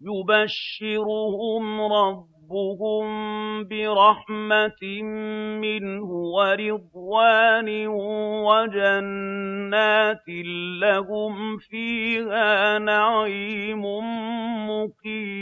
يُبَشِّرُهُمْ رَبُّهُم بِرَحْمَةٍ مِّنْهُ وَرِضْوَانٍ وَجَنَّاتٍ لَّهُمْ فِيهَا نَعِيمٌ مُّقِيمٌ